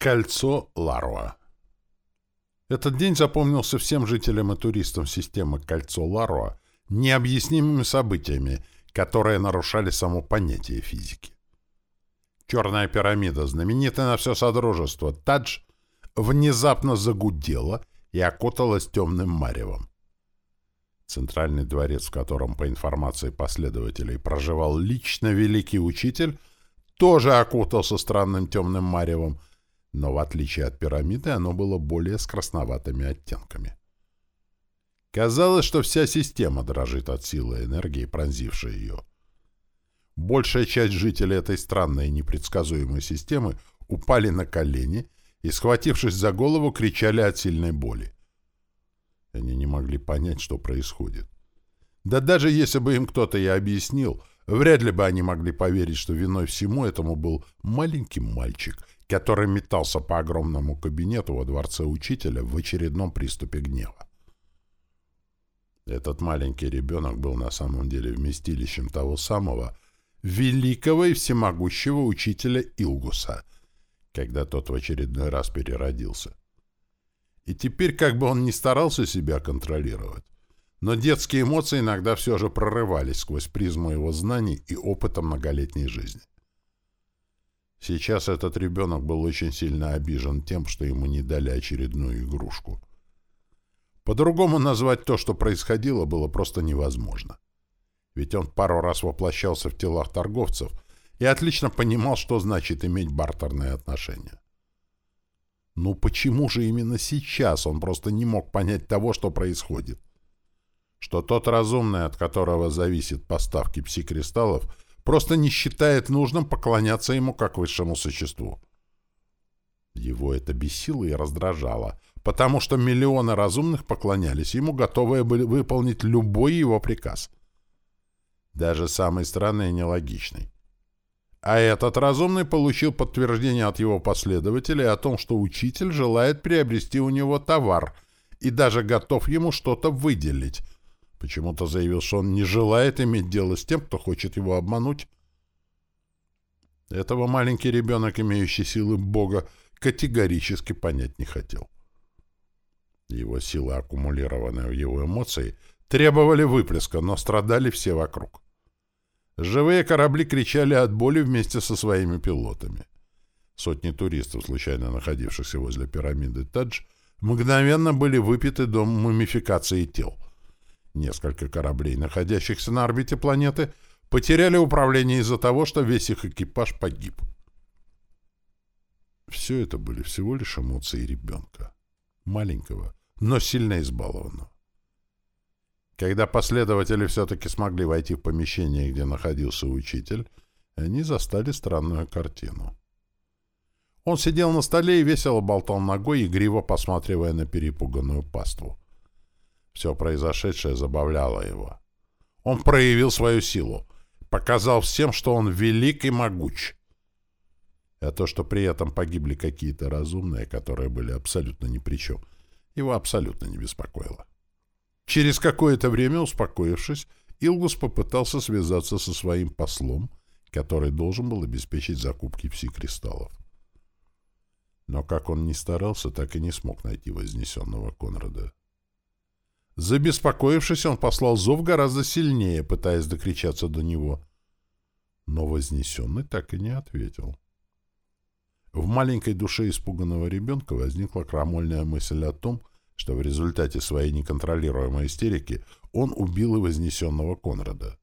Кольцо Ларуа Этот день запомнился всем жителям и туристам системы Кольцо Ларуа необъяснимыми событиями, которые нарушали само понятие физики. Черная пирамида, знаменитая на все Содружество, Тадж, внезапно загудела и окуталась темным маревом. Центральный дворец, в котором, по информации последователей, проживал лично великий учитель, тоже окутался странным темным маревом, но в отличие от пирамиды оно было более с красноватыми оттенками. Казалось, что вся система дрожит от силы энергии, пронзившей ее. Большая часть жителей этой странной и непредсказуемой системы упали на колени и, схватившись за голову, кричали от сильной боли. Они не могли понять, что происходит. Да даже если бы им кто-то и объяснил, вряд ли бы они могли поверить, что виной всему этому был маленький мальчик, который метался по огромному кабинету во дворце учителя в очередном приступе гнева. Этот маленький ребенок был на самом деле вместилищем того самого великого и всемогущего учителя Илгуса, когда тот в очередной раз переродился. И теперь, как бы он ни старался себя контролировать, но детские эмоции иногда все же прорывались сквозь призму его знаний и опыта многолетней жизни. Сейчас этот ребенок был очень сильно обижен тем, что ему не дали очередную игрушку. По-другому назвать то, что происходило, было просто невозможно. Ведь он пару раз воплощался в телах торговцев и отлично понимал, что значит иметь бартерные отношения. Ну почему же именно сейчас он просто не мог понять того, что происходит? Что тот разумный, от которого зависит поставки пси-кристаллов, просто не считает нужным поклоняться ему как высшему существу. Его это бесило и раздражало, потому что миллионы разумных поклонялись ему, готовые были выполнить любой его приказ. Даже самый странный и нелогичный. А этот разумный получил подтверждение от его последователей о том, что учитель желает приобрести у него товар и даже готов ему что-то выделить — Почему-то заявил, что он не желает иметь дело с тем, кто хочет его обмануть. Этого маленький ребенок, имеющий силы Бога, категорически понять не хотел. Его силы, аккумулированные в его эмоции, требовали выплеска, но страдали все вокруг. Живые корабли кричали от боли вместе со своими пилотами. Сотни туристов, случайно находившихся возле пирамиды Тадж, мгновенно были выпиты до мумификации тел — Несколько кораблей, находящихся на орбите планеты, потеряли управление из-за того, что весь их экипаж погиб. Все это были всего лишь эмоции ребенка. Маленького, но сильно избалованного. Когда последователи все-таки смогли войти в помещение, где находился учитель, они застали странную картину. Он сидел на столе и весело болтал ногой, игриво посматривая на перепуганную паству. Все произошедшее забавляло его. Он проявил свою силу, показал всем, что он велик и могуч. А то, что при этом погибли какие-то разумные, которые были абсолютно ни при чем, его абсолютно не беспокоило. Через какое-то время, успокоившись, Илгус попытался связаться со своим послом, который должен был обеспечить закупки пси-кристаллов. Но как он ни старался, так и не смог найти вознесенного Конрада. Забеспокоившись, он послал зов гораздо сильнее, пытаясь докричаться до него. Но Вознесенный так и не ответил. В маленькой душе испуганного ребенка возникла крамольная мысль о том, что в результате своей неконтролируемой истерики он убил и Вознесенного Конрада.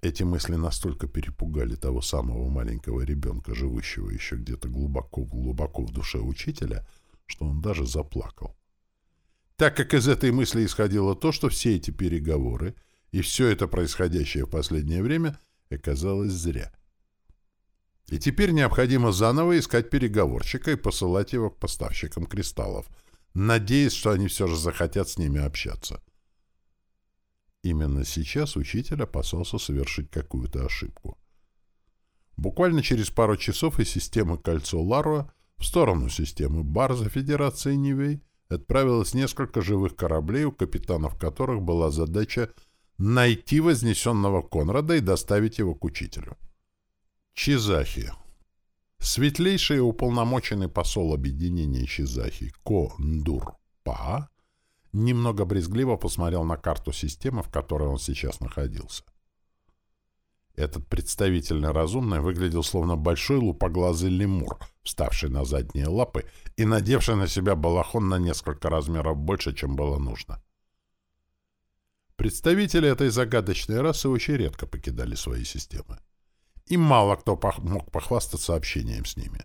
Эти мысли настолько перепугали того самого маленького ребенка, живущего еще где-то глубоко-глубоко в душе учителя, что он даже заплакал так как из этой мысли исходило то, что все эти переговоры и все это происходящее в последнее время оказалось зря. И теперь необходимо заново искать переговорщика и посылать его к поставщикам кристаллов, надеясь, что они все же захотят с ними общаться. Именно сейчас учитель опасался совершить какую-то ошибку. Буквально через пару часов из системы «Кольцо Ларуа» в сторону системы Барза Федерации Нивей отправилось несколько живых кораблей, у капитанов которых была задача найти вознесенного Конрада и доставить его к учителю. Чизахи. Светлейший уполномоченный посол объединения Чизахи Ко-Ндур-Па немного брезгливо посмотрел на карту системы, в которой он сейчас находился. Этот представительный разумный выглядел словно большой лупоглазый лемур, вставший на задние лапы и надевший на себя балахон на несколько размеров больше, чем было нужно. Представители этой загадочной расы очень редко покидали свои системы. И мало кто мог похвастаться общением с ними.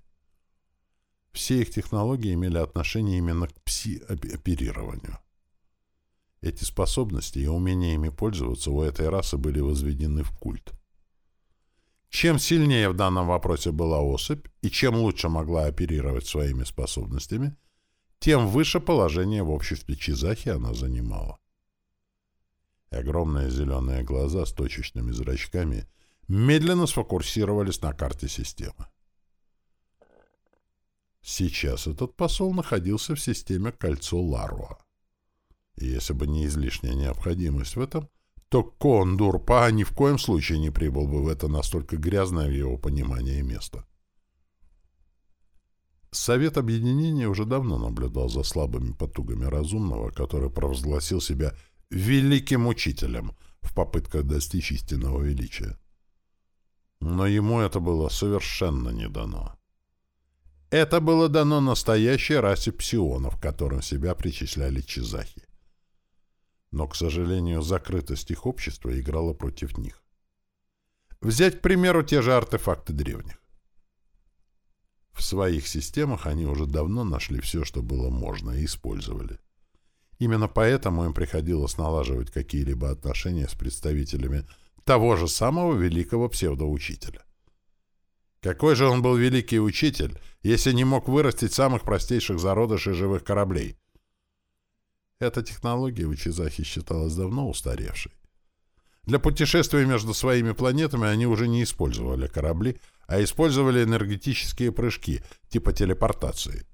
Все их технологии имели отношение именно к пси-оперированию. Эти способности и умения ими пользоваться у этой расы были возведены в культ. Чем сильнее в данном вопросе была особь и чем лучше могла оперировать своими способностями, тем выше положение в обществе Чизахи она занимала. Огромные зеленые глаза с точечными зрачками медленно сфокусировались на карте системы. Сейчас этот посол находился в системе кольцо Ларуа. И если бы не излишняя необходимость в этом, то Кондурпа ни в коем случае не прибыл бы в это настолько грязное в его понимании место. Совет Объединения уже давно наблюдал за слабыми потугами разумного, который провозгласил себя великим учителем в попытках достичь истинного величия. Но ему это было совершенно не дано. Это было дано настоящей расе псионов, которым себя причисляли чизахи. Но, к сожалению, закрытость их общества играла против них. Взять, к примеру, те же артефакты древних. В своих системах они уже давно нашли все, что было можно, и использовали. Именно поэтому им приходилось налаживать какие-либо отношения с представителями того же самого великого псевдоучителя. Какой же он был великий учитель, если не мог вырастить самых простейших зародышей живых кораблей? Эта технология у Чизахи считалась давно устаревшей. Для путешествий между своими планетами они уже не использовали корабли, а использовали энергетические прыжки, типа телепортации.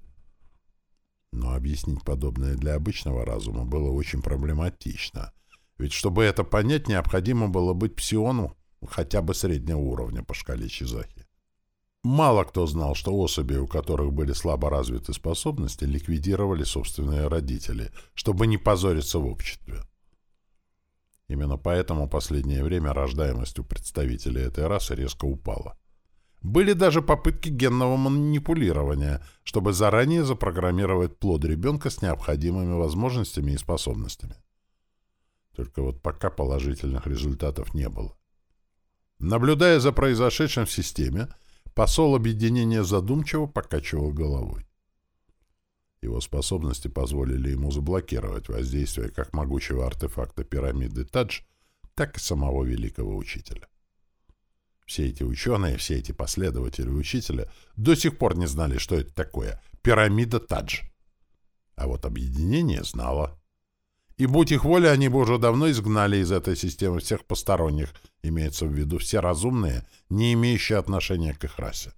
Но объяснить подобное для обычного разума было очень проблематично. Ведь чтобы это понять, необходимо было быть псионом хотя бы среднего уровня по шкале Чизахи. Мало кто знал, что особи, у которых были слабо развиты способности, ликвидировали собственные родители, чтобы не позориться в обществе. Именно поэтому последнее время рождаемость у представителей этой расы резко упала. Были даже попытки генного манипулирования, чтобы заранее запрограммировать плод ребенка с необходимыми возможностями и способностями. Только вот пока положительных результатов не было. Наблюдая за произошедшим в системе, Посол объединения задумчиво покачивал головой. Его способности позволили ему заблокировать воздействие как могучего артефакта пирамиды Тадж, так и самого великого учителя. Все эти ученые, все эти последователи учителя до сих пор не знали, что это такое — пирамида Тадж. А вот объединение знало. И будь их воля, они бы уже давно изгнали из этой системы всех посторонних, имеется в виду все разумные, не имеющие отношения к их расе.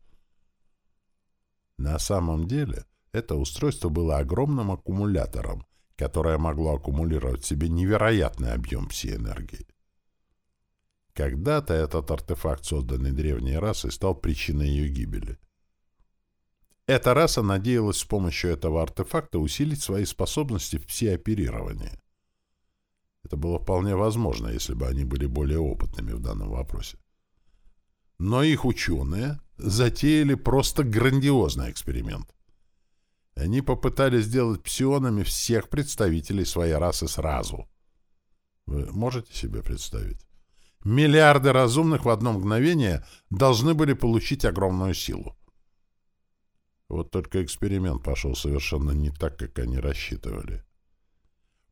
На самом деле, это устройство было огромным аккумулятором, которое могло аккумулировать в себе невероятный объем пси-энергии. Когда-то этот артефакт, созданный древней расой, стал причиной ее гибели. Эта раса надеялась с помощью этого артефакта усилить свои способности в пси-оперировании. Это было вполне возможно, если бы они были более опытными в данном вопросе. Но их ученые затеяли просто грандиозный эксперимент. Они попытались сделать псионами всех представителей своей расы сразу. Вы можете себе представить? Миллиарды разумных в одно мгновение должны были получить огромную силу. Вот только эксперимент пошел совершенно не так, как они рассчитывали.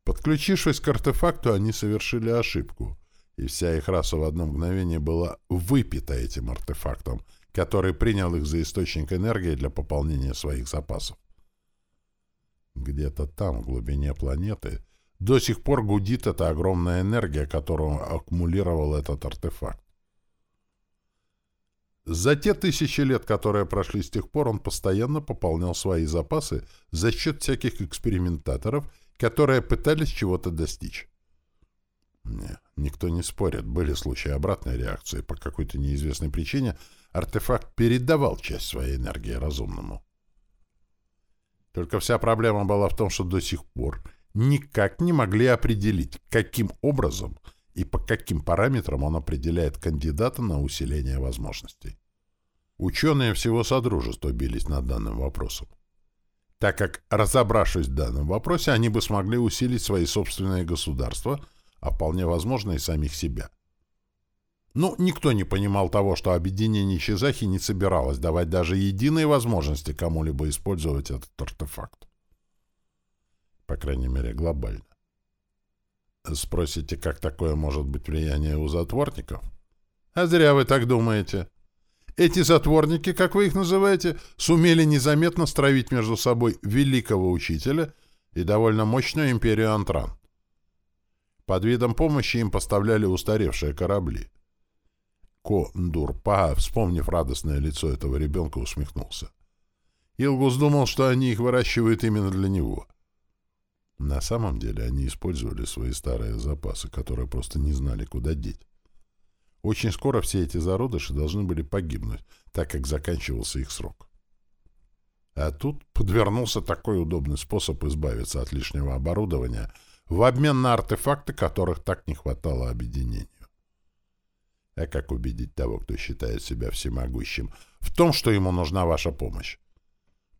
Подключившись к артефакту, они совершили ошибку, и вся их раса в одно мгновение была выпита этим артефактом, который принял их за источник энергии для пополнения своих запасов. Где-то там, в глубине планеты, до сих пор гудит эта огромная энергия, которую аккумулировал этот артефакт. За те тысячи лет, которые прошли с тех пор, он постоянно пополнял свои запасы за счет всяких экспериментаторов которые пытались чего-то достичь. Не, никто не спорит, были случаи обратной реакции. По какой-то неизвестной причине артефакт передавал часть своей энергии разумному. Только вся проблема была в том, что до сих пор никак не могли определить, каким образом и по каким параметрам он определяет кандидата на усиление возможностей. Ученые всего Содружества бились над данным вопросом, так как, разобравшись в данном вопросе, они бы смогли усилить свои собственные государства, а вполне возможно и самих себя. Ну, никто не понимал того, что объединение Чизахи не собиралось давать даже единой возможности кому-либо использовать этот артефакт. По крайней мере, глобально. Спросите, как такое может быть влияние у затворников? А зря вы так думаете. Эти затворники, как вы их называете, сумели незаметно стравить между собой великого учителя и довольно мощную империю Антран. Под видом помощи им поставляли устаревшие корабли. Ко-Ндур-Па, вспомнив радостное лицо этого ребенка, усмехнулся. Илгус думал, что они их выращивают именно для него. На самом деле они использовали свои старые запасы, которые просто не знали, куда деть. Очень скоро все эти зародыши должны были погибнуть, так как заканчивался их срок. А тут подвернулся такой удобный способ избавиться от лишнего оборудования в обмен на артефакты, которых так не хватало объединению. А как убедить того, кто считает себя всемогущим, в том, что ему нужна ваша помощь?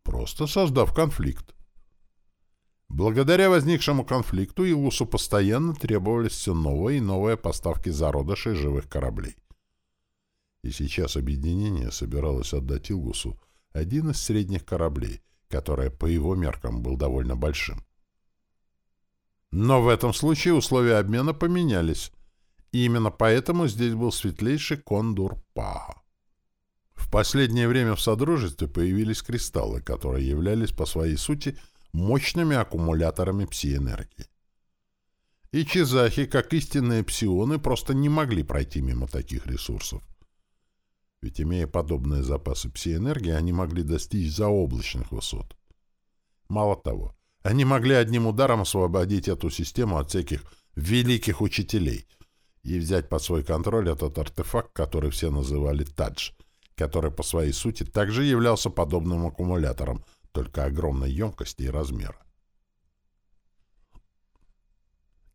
Просто создав конфликт. Благодаря возникшему конфликту Илусу постоянно требовались все новые и новые поставки зародышей живых кораблей. И сейчас объединение собиралось отдать Илгусу один из средних кораблей, который по его меркам был довольно большим. Но в этом случае условия обмена поменялись, и именно поэтому здесь был светлейший кондур Па. В последнее время в Содружестве появились кристаллы, которые являлись по своей сути – мощными аккумуляторами пси-энергии. И чизахи, как истинные псионы, просто не могли пройти мимо таких ресурсов. Ведь, имея подобные запасы пси-энергии, они могли достичь заоблачных высот. Мало того, они могли одним ударом освободить эту систему от всяких великих учителей и взять под свой контроль этот артефакт, который все называли «Тадж», который по своей сути также являлся подобным аккумулятором — только огромной емкости и размера.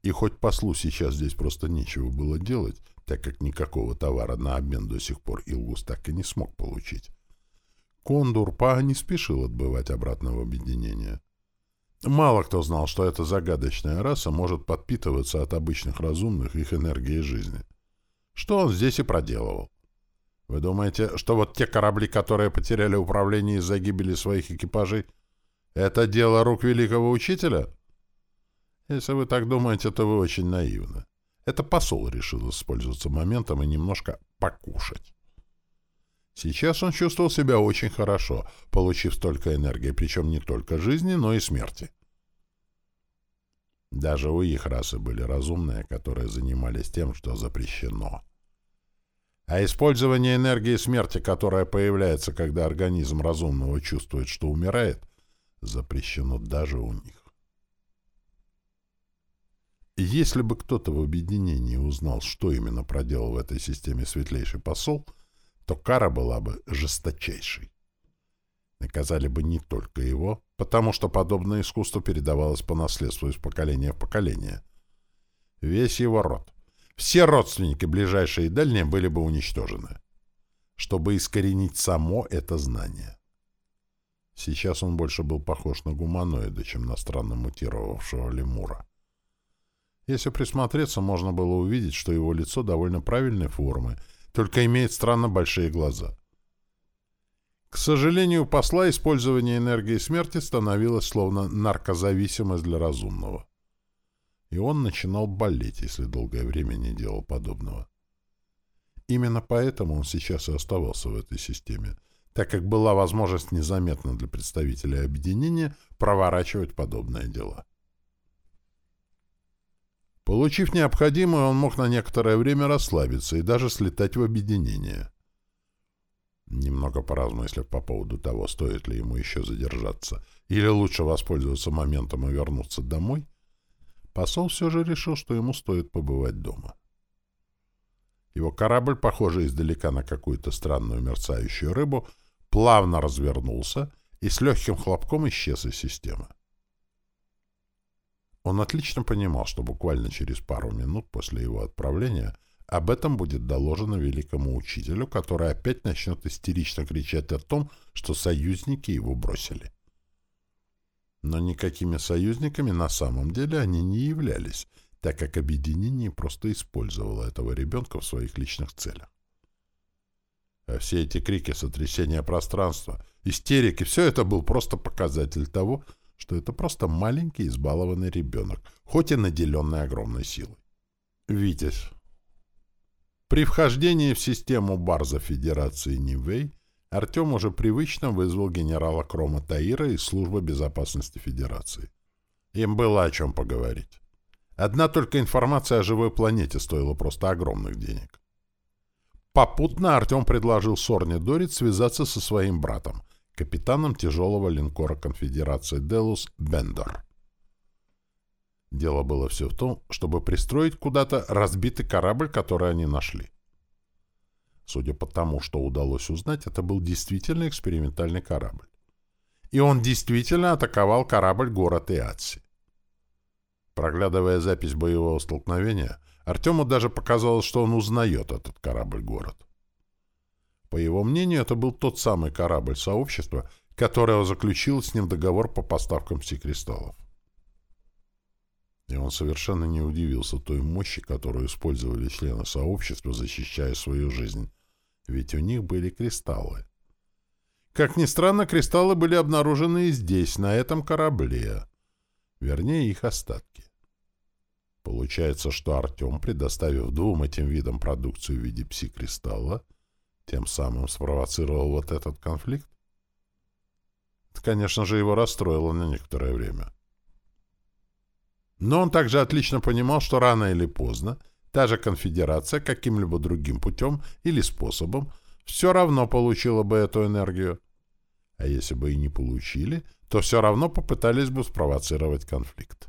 И хоть послу сейчас здесь просто нечего было делать, так как никакого товара на обмен до сих пор Илгус так и не смог получить, Кондур Па не спешил отбывать обратно в объединение. Мало кто знал, что эта загадочная раса может подпитываться от обычных разумных их энергией жизни. Что он здесь и проделывал. Вы думаете, что вот те корабли, которые потеряли управление из-за гибели своих экипажей, это дело рук великого учителя? Если вы так думаете, то вы очень наивны. Это посол решил использоваться моментом и немножко покушать. Сейчас он чувствовал себя очень хорошо, получив столько энергии, причем не только жизни, но и смерти. Даже у их расы были разумные, которые занимались тем, что запрещено. А использование энергии смерти, которая появляется, когда организм разумного чувствует, что умирает, запрещено даже у них. Если бы кто-то в объединении узнал, что именно проделал в этой системе светлейший посол, то кара была бы жесточайшей. Наказали бы не только его, потому что подобное искусство передавалось по наследству из поколения в поколение. Весь его род, все родственники, ближайшие и дальние, были бы уничтожены, чтобы искоренить само это знание. Сейчас он больше был похож на гуманоида, чем на странно мутировавшего лемура. Если присмотреться, можно было увидеть, что его лицо довольно правильной формы, только имеет странно большие глаза. К сожалению, посла использование энергии смерти становилось словно наркозависимость для разумного и он начинал болеть, если долгое время не делал подобного. Именно поэтому он сейчас и оставался в этой системе, так как была возможность незаметно для представителей объединения проворачивать подобные дела. Получив необходимое, он мог на некоторое время расслабиться и даже слетать в объединение. Немного поразмыслив по поводу того, стоит ли ему еще задержаться, или лучше воспользоваться моментом и вернуться домой, посол все же решил, что ему стоит побывать дома. Его корабль, похожий издалека на какую-то странную мерцающую рыбу, плавно развернулся и с легким хлопком исчез из системы. Он отлично понимал, что буквально через пару минут после его отправления об этом будет доложено великому учителю, который опять начнет истерично кричать о том, что союзники его бросили. Но никакими союзниками на самом деле они не являлись, так как объединение просто использовало этого ребенка в своих личных целях. А все эти крики сотрясения пространства, истерики, все это был просто показатель того, что это просто маленький избалованный ребенок, хоть и наделенный огромной силой. Витязь. При вхождении в систему Барза Федерации Нивэй Артем уже привычно вызвал генерала Крома Таира из Службы безопасности Федерации. Им было о чем поговорить. Одна только информация о живой планете стоила просто огромных денег. Попутно Артем предложил Сорне Дорит связаться со своим братом, капитаном тяжелого линкора конфедерации Делус Бендер. Дело было все в том, чтобы пристроить куда-то разбитый корабль, который они нашли. Судя по тому, что удалось узнать, это был действительно экспериментальный корабль. И он действительно атаковал корабль город Иатси. Проглядывая запись боевого столкновения, Артему даже показалось, что он узнает этот корабль-город. По его мнению, это был тот самый корабль сообщества, которое заключил с ним договор по поставкам псикристаллов. И он совершенно не удивился той мощи, которую использовали члены сообщества, защищая свою жизнь. Ведь у них были кристаллы. Как ни странно, кристаллы были обнаружены и здесь, на этом корабле. Вернее, их остатки. Получается, что Артем, предоставив двум этим видам продукцию в виде пси-кристалла, тем самым спровоцировал вот этот конфликт? Это, конечно же, его расстроило на некоторое время. Но он также отлично понимал, что рано или поздно та же конфедерация каким-либо другим путем или способом все равно получила бы эту энергию. А если бы и не получили, то все равно попытались бы спровоцировать конфликт.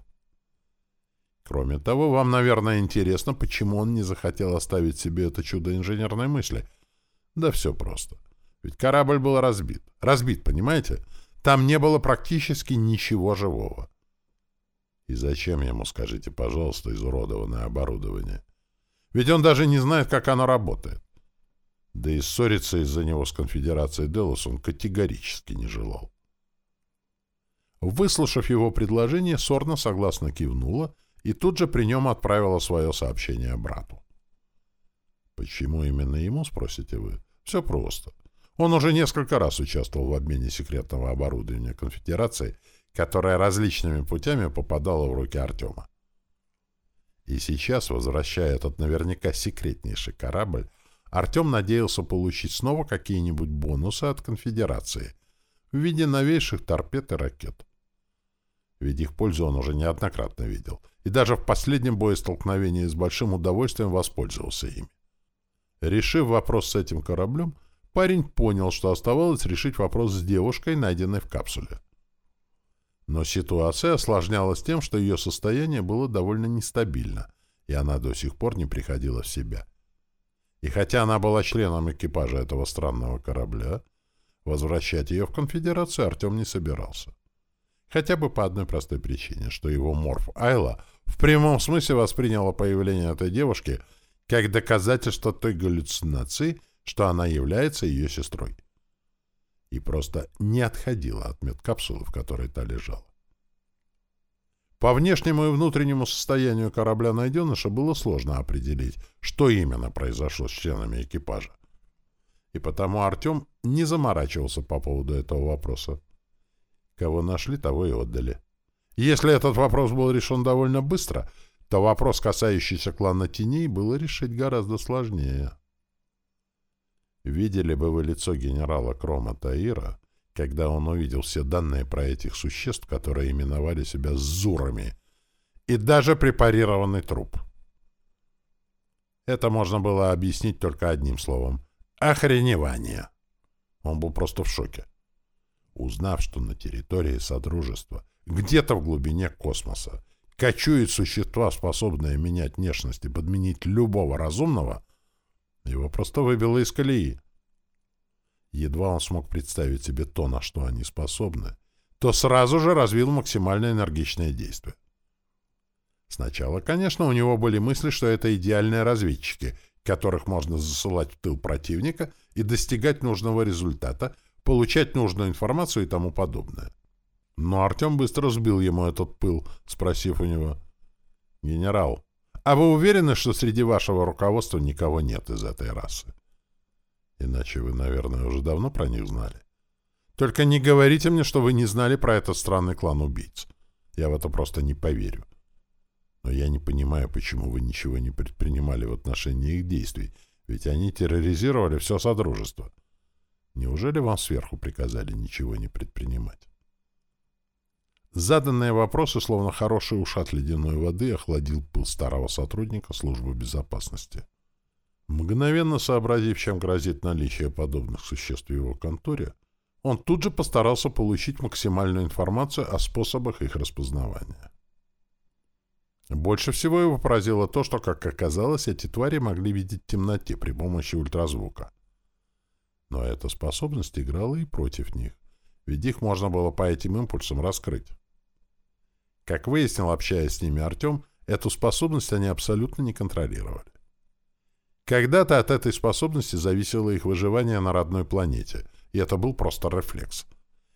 Кроме того, вам, наверное, интересно, почему он не захотел оставить себе это чудо инженерной мысли. Да все просто. Ведь корабль был разбит. Разбит, понимаете? Там не было практически ничего живого. И зачем ему, скажите, пожалуйста, изуродованное оборудование? Ведь он даже не знает, как оно работает. Да и ссориться из-за него с конфедерацией Делос он категорически не желал. Выслушав его предложение, Сорна согласно кивнула и тут же при нем отправила свое сообщение брату. Почему именно ему, спросите вы? Все просто. Он уже несколько раз участвовал в обмене секретного оборудования конфедерации которая различными путями попадала в руки Артема. И сейчас, возвращая этот наверняка секретнейший корабль, Артем надеялся получить снова какие-нибудь бонусы от конфедерации в виде новейших торпед и ракет. Ведь их пользу он уже неоднократно видел, и даже в последнем боестолкновении с большим удовольствием воспользовался ими. Решив вопрос с этим кораблем, парень понял, что оставалось решить вопрос с девушкой, найденной в капсуле. Но ситуация осложнялась тем, что ее состояние было довольно нестабильно, и она до сих пор не приходила в себя. И хотя она была членом экипажа этого странного корабля, возвращать ее в конфедерацию Артем не собирался. Хотя бы по одной простой причине, что его морф Айла в прямом смысле восприняла появление этой девушки как доказательство той галлюцинации, что она является ее сестрой и просто не отходила от медкапсулы, в которой та лежала. По внешнему и внутреннему состоянию корабля найденыша было сложно определить, что именно произошло с членами экипажа. И потому Артем не заморачивался по поводу этого вопроса. Кого нашли, того и отдали. Если этот вопрос был решен довольно быстро, то вопрос, касающийся клана теней, было решить гораздо сложнее. Видели бы вы лицо генерала Крома Таира, когда он увидел все данные про этих существ, которые именовали себя «зурами», и даже препарированный труп. Это можно было объяснить только одним словом — охреневание. Он был просто в шоке. Узнав, что на территории Содружества, где-то в глубине космоса, кочуют существа, способные менять внешность и подменить любого разумного, его просто выбило из колеи. Едва он смог представить себе то, на что они способны, то сразу же развил максимально энергичное действие. Сначала, конечно, у него были мысли, что это идеальные разведчики, которых можно засылать в тыл противника и достигать нужного результата, получать нужную информацию и тому подобное. Но Артем быстро сбил ему этот пыл, спросив у него, «Генерал, а вы уверены, что среди вашего руководства никого нет из этой расы? Иначе вы, наверное, уже давно про них знали. Только не говорите мне, что вы не знали про этот странный клан убийц. Я в это просто не поверю. Но я не понимаю, почему вы ничего не предпринимали в отношении их действий, ведь они терроризировали все Содружество. Неужели вам сверху приказали ничего не предпринимать? Заданные вопросы, словно хороший ушат ледяной воды, охладил пыл старого сотрудника службы безопасности. Мгновенно сообразив, чем грозит наличие подобных существ в его конторе, он тут же постарался получить максимальную информацию о способах их распознавания. Больше всего его поразило то, что, как оказалось, эти твари могли видеть в темноте при помощи ультразвука. Но эта способность играла и против них, ведь их можно было по этим импульсам раскрыть. Как выяснил, общаясь с ними Артем, эту способность они абсолютно не контролировали. Когда-то от этой способности зависело их выживание на родной планете, и это был просто рефлекс.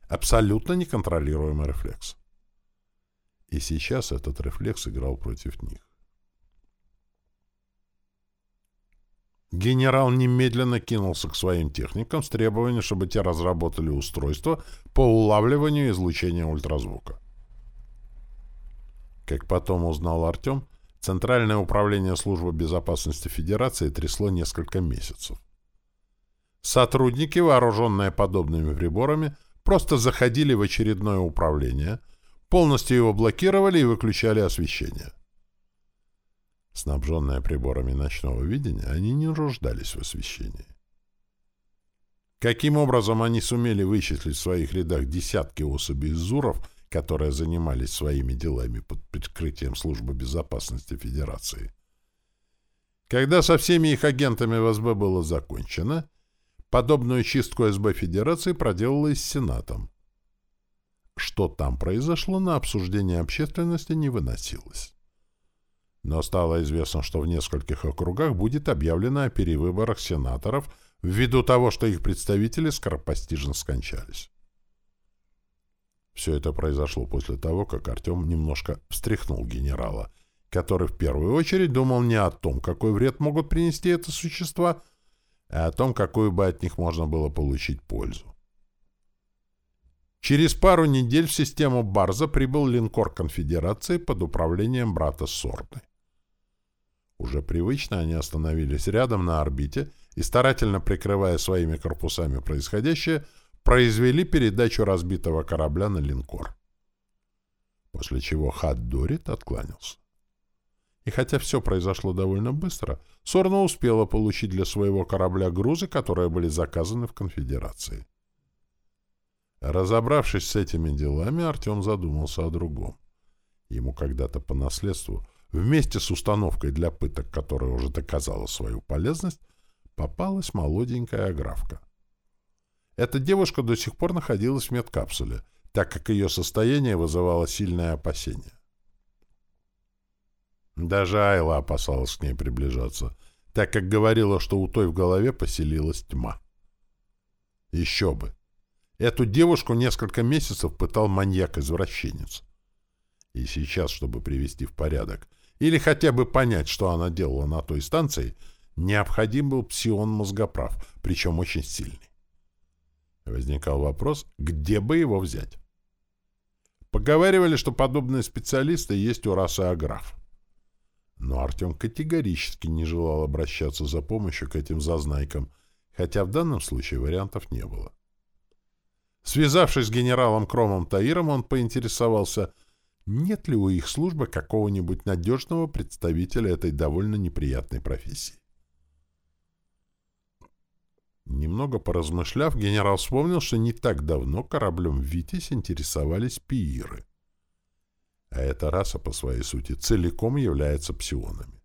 Абсолютно неконтролируемый рефлекс. И сейчас этот рефлекс играл против них. Генерал немедленно кинулся к своим техникам с требованием, чтобы те разработали устройство по улавливанию излучения ультразвука. Как потом узнал Артем, Центральное управление службы безопасности Федерации трясло несколько месяцев. Сотрудники, вооруженные подобными приборами, просто заходили в очередное управление, полностью его блокировали и выключали освещение. Снабженные приборами ночного видения, они не нуждались в освещении. Каким образом они сумели вычислить в своих рядах десятки особей зуров – которые занимались своими делами под прикрытием Службы безопасности Федерации. Когда со всеми их агентами в было закончено, подобную чистку СБ Федерации проделала и с Сенатом. Что там произошло, на обсуждение общественности не выносилось. Но стало известно, что в нескольких округах будет объявлено о перевыборах сенаторов ввиду того, что их представители скоропостижно скончались. Все это произошло после того, как Артем немножко встряхнул генерала, который в первую очередь думал не о том, какой вред могут принести это существа, а о том, какую бы от них можно было получить пользу. Через пару недель в систему Барза прибыл линкор конфедерации под управлением брата Сорны. Уже привычно они остановились рядом на орбите и, старательно прикрывая своими корпусами происходящее, произвели передачу разбитого корабля на линкор. После чего Хат Дорит откланялся. И хотя все произошло довольно быстро, Сорна успела получить для своего корабля грузы, которые были заказаны в конфедерации. Разобравшись с этими делами, Артем задумался о другом. Ему когда-то по наследству, вместе с установкой для пыток, которая уже доказала свою полезность, попалась молоденькая аграфка. Эта девушка до сих пор находилась в медкапсуле, так как ее состояние вызывало сильное опасение. Даже Айла опасалась к ней приближаться, так как говорила, что у той в голове поселилась тьма. Еще бы! Эту девушку несколько месяцев пытал маньяк-извращенец. И сейчас, чтобы привести в порядок, или хотя бы понять, что она делала на той станции, необходим был псион-мозгоправ, причем очень сильный. Возникал вопрос, где бы его взять? Поговаривали, что подобные специалисты есть у расы Аграф. Но Артем категорически не желал обращаться за помощью к этим зазнайкам, хотя в данном случае вариантов не было. Связавшись с генералом Кромом Таиром, он поинтересовался, нет ли у их службы какого-нибудь надежного представителя этой довольно неприятной профессии. Немного поразмышляв, генерал вспомнил, что не так давно кораблем «Витязь» интересовались пииры. а эта раса по своей сути целиком является псионами.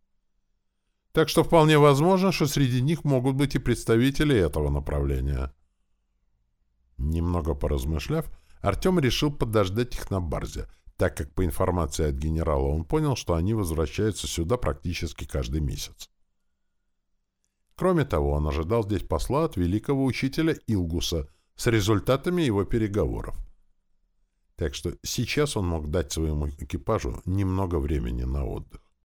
Так что вполне возможно, что среди них могут быть и представители этого направления. Немного поразмышляв, Артем решил подождать их на барзе, так как по информации от генерала он понял, что они возвращаются сюда практически каждый месяц. Кроме того, он ожидал здесь посла от великого учителя Илгуса с результатами его переговоров. Так что сейчас он мог дать своему экипажу немного времени на отдых.